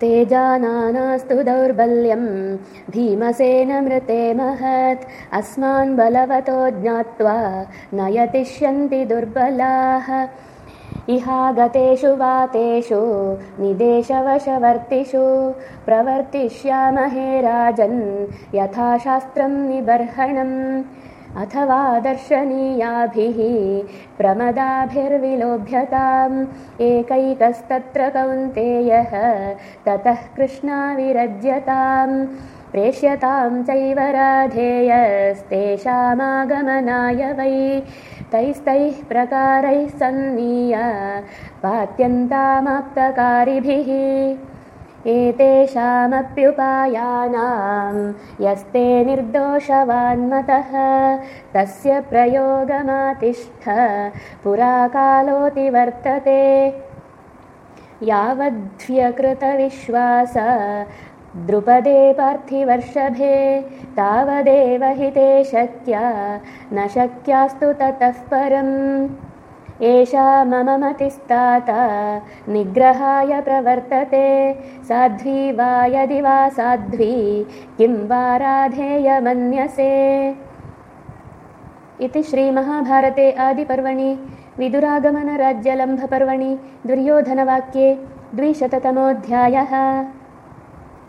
तेजानानास्तु दौर्बल्यं भीमसेनमृते महत्। अस्मान् बलवतो ज्ञात्वा न यतिष्यन्ति दुर्बलाः इहागतेषु वातेषु निदेशवशवर्तिषु। प्रवर्तिष्यामहे राजन् यथाशास्त्रं निबर्हणम् अथवा दर्शनीयाभिः प्रमदाभिर्विलोभ्यताम् एकैकस्तत्र कौन्तेयः ततः कृष्णाविरज्यताम् प्रेष्यतां चैव राधेयस्तेषामागमनाय वै तैस्तैः प्रकारैः सन्नीय पात्यन्तामाप्तकारिभिः एतेषामप्युपायानां यस्ते निर्दोषवान्मतः तस्य प्रयोगमातिष्ठ पुराकालोऽतिवर्तते यावद्व्यकृतविश्वास द्रुपदे पार्थिवर्षभे तावदेव हि ते शक्या न शक्यास्तु ततः परम् एषा मम मतिस्तात निग्रहाय प्रवर्तते। साध्वी वा यदि वा साध्वी किं वा राधेयमन्यसे इति श्रीमहाभारते आदिपर्वणि विदुरागमनराज्यलम्भपर्वणि दुर्योधनवाक्ये द्विशततमोऽध्यायः